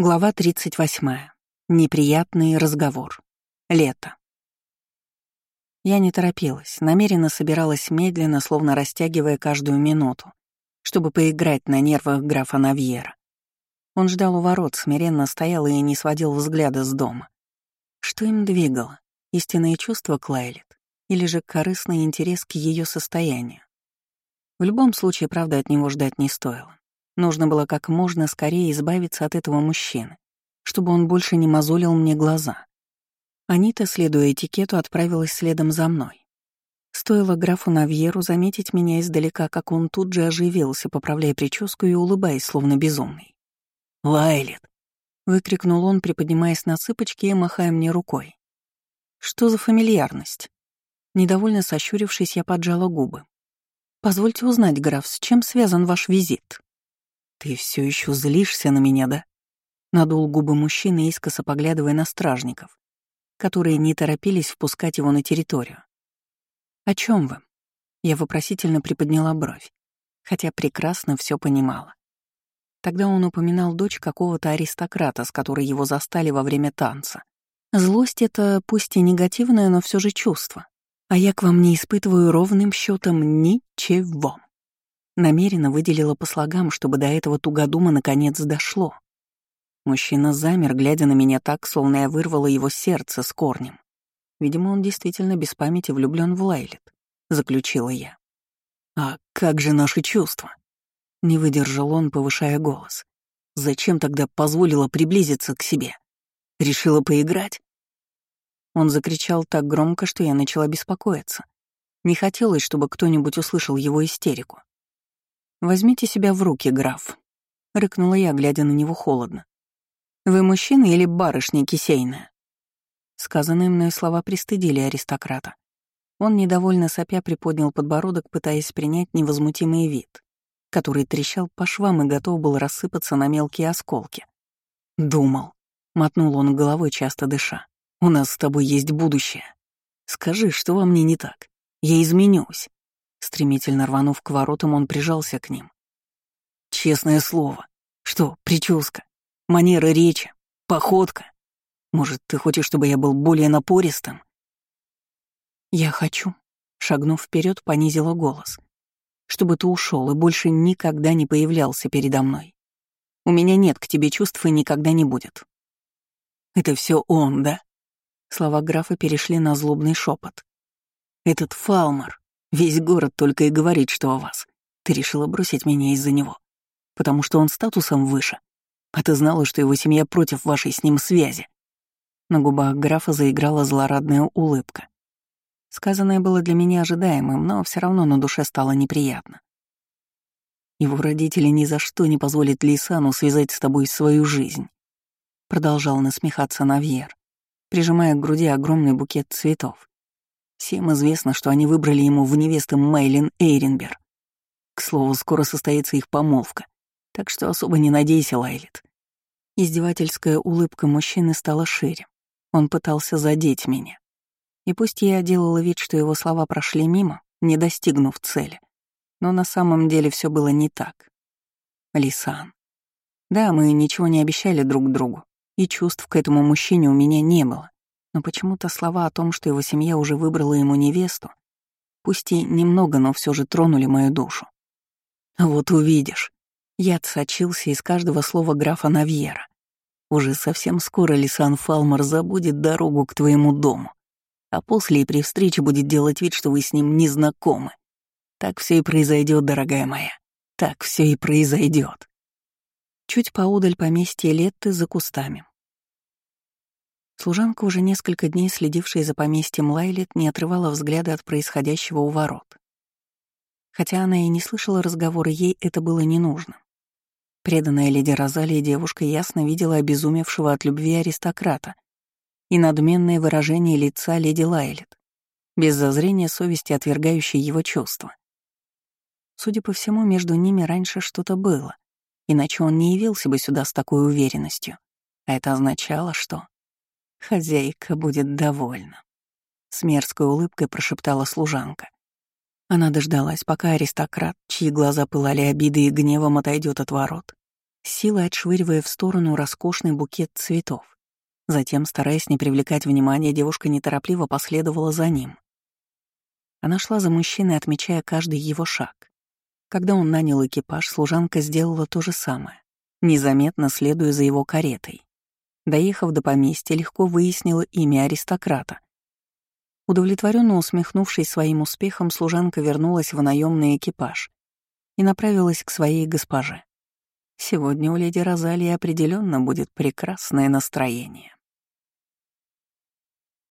Глава 38. Неприятный разговор. Лето. Я не торопилась, намеренно собиралась медленно, словно растягивая каждую минуту, чтобы поиграть на нервах графа Навьера. Он ждал у ворот, смиренно стоял и не сводил взгляда с дома. Что им двигало? Истинные чувства Клайлет или же корыстный интерес к ее состоянию? В любом случае, правда, от него ждать не стоило. Нужно было как можно скорее избавиться от этого мужчины, чтобы он больше не мозолил мне глаза. Анита, следуя этикету, отправилась следом за мной. Стоило графу Навьеру заметить меня издалека, как он тут же оживился, поправляя прическу и улыбаясь, словно безумный. «Лайлет!» — выкрикнул он, приподнимаясь на цыпочки и махая мне рукой. «Что за фамильярность?» Недовольно сощурившись, я поджала губы. «Позвольте узнать, граф, с чем связан ваш визит?» «Ты все еще злишься на меня, да?» Надул губы мужчины, искоса поглядывая на стражников, которые не торопились впускать его на территорию. «О чем вы?» Я вопросительно приподняла бровь, хотя прекрасно все понимала. Тогда он упоминал дочь какого-то аристократа, с которой его застали во время танца. Злость — это пусть и негативное, но все же чувство. А я к вам не испытываю ровным счетом ничего. Намеренно выделила по слогам, чтобы до этого тугодума наконец дошло. Мужчина замер, глядя на меня так, словно я вырвала его сердце с корнем. Видимо, он действительно без памяти влюблен в Лайлет, заключила я. А как же наши чувства? Не выдержал он, повышая голос. Зачем тогда позволила приблизиться к себе? Решила поиграть? Он закричал так громко, что я начала беспокоиться. Не хотелось, чтобы кто-нибудь услышал его истерику. «Возьмите себя в руки, граф», — рыкнула я, глядя на него холодно. «Вы мужчина или барышня кисейная?» Сказанные мной слова пристыдили аристократа. Он недовольно сопя приподнял подбородок, пытаясь принять невозмутимый вид, который трещал по швам и готов был рассыпаться на мелкие осколки. «Думал», — мотнул он головой, часто дыша, — «у нас с тобой есть будущее. Скажи, что во мне не так. Я изменюсь. Стремительно рванув к воротам, он прижался к ним. «Честное слово. Что, прическа? Манера речи? Походка? Может, ты хочешь, чтобы я был более напористым?» «Я хочу», — шагнув вперед, понизила голос. «Чтобы ты ушел и больше никогда не появлялся передо мной. У меня нет к тебе чувств и никогда не будет». «Это все он, да?» Слова графа перешли на злобный шепот. «Этот Фалмар, Весь город только и говорит, что о вас. Ты решила бросить меня из-за него. Потому что он статусом выше. А ты знала, что его семья против вашей с ним связи. На губах графа заиграла злорадная улыбка. Сказанное было для меня ожидаемым, но все равно на душе стало неприятно. Его родители ни за что не позволят Лисану связать с тобой свою жизнь. Продолжал насмехаться Навьер, прижимая к груди огромный букет цветов. Всем известно, что они выбрали ему в невесты Мейлин Эйренбер. К слову, скоро состоится их помолвка, так что особо не надейся, Лайлет. Издевательская улыбка мужчины стала шире. Он пытался задеть меня. И пусть я делала вид, что его слова прошли мимо, не достигнув цели, но на самом деле все было не так. Лисан. Да, мы ничего не обещали друг другу, и чувств к этому мужчине у меня не было но почему-то слова о том, что его семья уже выбрала ему невесту, пусть и немного, но все же тронули мою душу. Вот увидишь. Яд сочился из каждого слова графа Навьера. Уже совсем скоро Лисан Фалмар забудет дорогу к твоему дому, а после и при встрече будет делать вид, что вы с ним не знакомы. Так все и произойдет, дорогая моя. Так все и произойдет. Чуть поудаль поместья Летты за кустами Служанка, уже несколько дней следившая за поместьем Лайлет, не отрывала взгляда от происходящего у ворот. Хотя она и не слышала разговора, ей это было не нужно. Преданная леди Розалия девушка ясно видела обезумевшего от любви аристократа и надменное выражение лица леди Лайлет, без зазрения совести отвергающей его чувства. Судя по всему, между ними раньше что-то было, иначе он не явился бы сюда с такой уверенностью. А это означало, что... Хозяйка будет довольна. С мерзкой улыбкой прошептала служанка. Она дождалась, пока аристократ, чьи глаза пылали обидой и гневом, отойдет от ворот, силой отшвыривая в сторону роскошный букет цветов. Затем, стараясь не привлекать внимания, девушка неторопливо последовала за ним. Она шла за мужчиной, отмечая каждый его шаг. Когда он нанял экипаж, служанка сделала то же самое, незаметно следуя за его каретой. Доехав до поместья, легко выяснила имя аристократа. Удовлетворенно усмехнувшись своим успехом, служанка вернулась в наемный экипаж и направилась к своей госпоже. Сегодня у леди Розалии определенно будет прекрасное настроение.